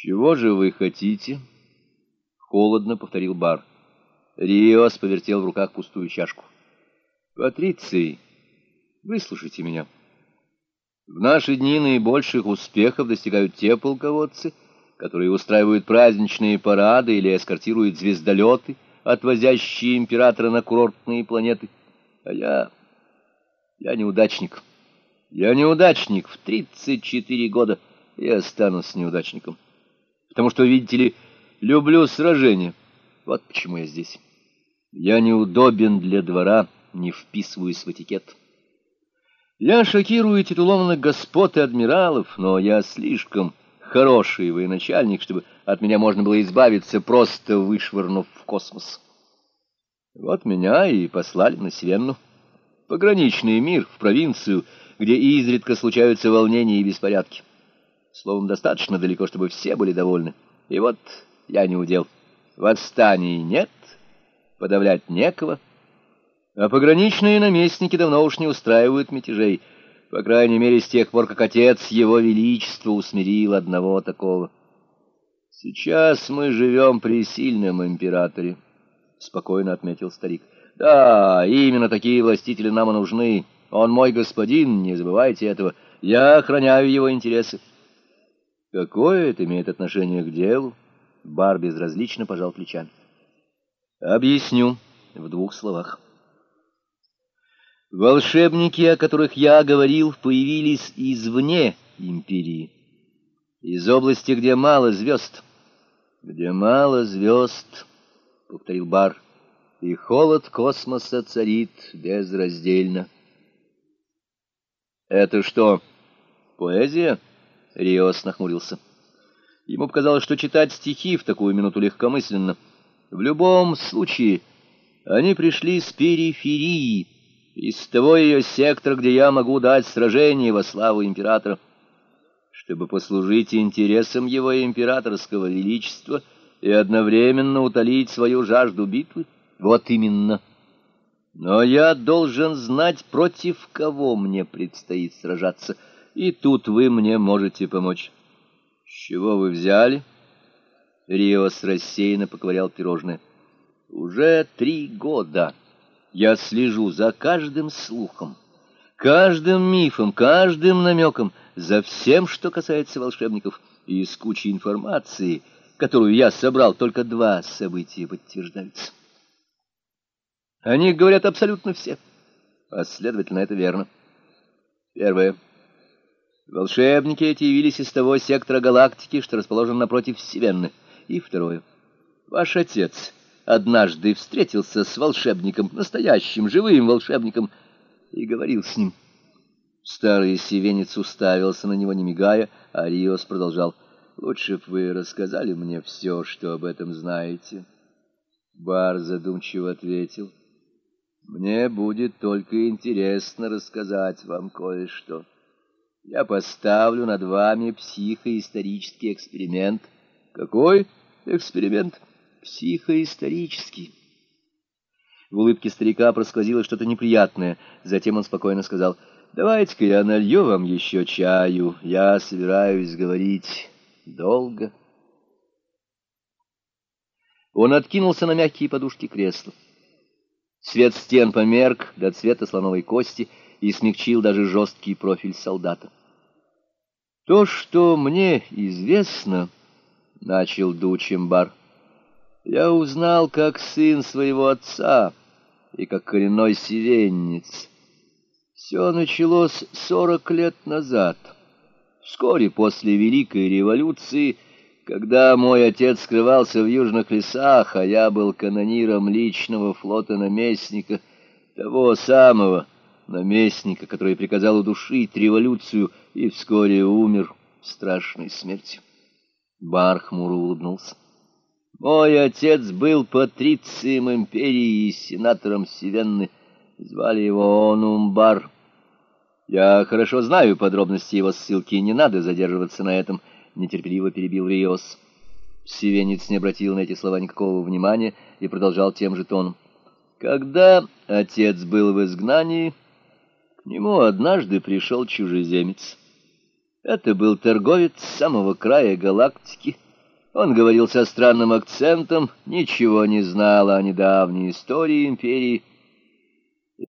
«Чего же вы хотите?» — холодно повторил бар. Риос повертел в руках пустую чашку. «Патриций, выслушайте меня. В наши дни наибольших успехов достигают те полководцы, которые устраивают праздничные парады или эскортируют звездолеты, отвозящие императора на курортные планеты. А я... я неудачник. Я неудачник в 34 года и останусь неудачником» потому что, видите ли, люблю сражения. Вот почему я здесь. Я неудобен для двора, не вписываюсь в этикет. Я шокирую титулованных господ и адмиралов, но я слишком хороший военачальник, чтобы от меня можно было избавиться, просто вышвырнув в космос. Вот меня и послали на Севенну. Пограничный мир, в провинцию, где изредка случаются волнения и беспорядки. Словом, достаточно далеко, чтобы все были довольны. И вот я не удел. Восстаний нет, подавлять некого. А пограничные наместники давно уж не устраивают мятежей, по крайней мере, с тех пор, как отец его величества усмирил одного такого. Сейчас мы живем при сильном императоре, — спокойно отметил старик. Да, именно такие властители нам и нужны. Он мой господин, не забывайте этого. Я охраняю его интересы. Какое это имеет отношение к делу? Бар безразлично пожал плечами. Объясню в двух словах. Волшебники, о которых я говорил, появились извне империи, из области, где мало звезд. Где мало звезд, — повторил Бар, — и холод космоса царит безраздельно. Это что, поэзия? — Риос нахмурился. Ему показалось, что читать стихи в такую минуту легкомысленно. В любом случае, они пришли с периферии, из того ее сектора, где я могу дать сражение во славу императора, чтобы послужить интересам его императорского величества и одновременно утолить свою жажду битвы. Вот именно. Но я должен знать, против кого мне предстоит сражаться — и тут вы мне можете помочь. — С чего вы взяли? Риос рассеянно поковырял пирожное. — Уже три года я слежу за каждым слухом, каждым мифом, каждым намеком, за всем, что касается волшебников, и из кучи информации, которую я собрал, только два события подтверждаются. Они говорят абсолютно все, а, следовательно, это верно. Первое — Волшебники эти явились из того сектора галактики, что расположен напротив Вселенной. И второе. Ваш отец однажды встретился с волшебником, настоящим, живым волшебником, и говорил с ним. Старый севенец уставился на него, не мигая, а Риос продолжал. «Лучше б вы рассказали мне все, что об этом знаете». Бар задумчиво ответил. «Мне будет только интересно рассказать вам кое-что». Я поставлю над вами психоисторический эксперимент. Какой эксперимент? Психоисторический. В улыбке старика просквозило что-то неприятное. Затем он спокойно сказал, «Давайте-ка я налью вам еще чаю. Я собираюсь говорить долго». Он откинулся на мягкие подушки кресла. Свет стен померк до цвета слоновой кости и смягчил даже жесткий профиль солдата. То, что мне известно, — начал Дучимбар, — я узнал как сын своего отца и как коренной севенец. Все началось сорок лет назад, вскоре после Великой революции, когда мой отец скрывался в южных лесах, а я был канониром личного флота наместника, того самого, — наместника, который приказал удушить революцию и вскоре умер страшной смертью. Бар хмуро улыбнулся. Мой отец был патрицием империи и сенатором Севенны. Звали его Онумбар. Я хорошо знаю подробности его ссылки, не надо задерживаться на этом, — нетерпеливо перебил Риос. Севенец не обратил на эти слова никакого внимания и продолжал тем же тоном. Когда отец был в изгнании нему однажды пришел чужеземец. Это был торговец с самого края галактики, Он говорил со странным акцентом, ничего не знал о недавней истории империи,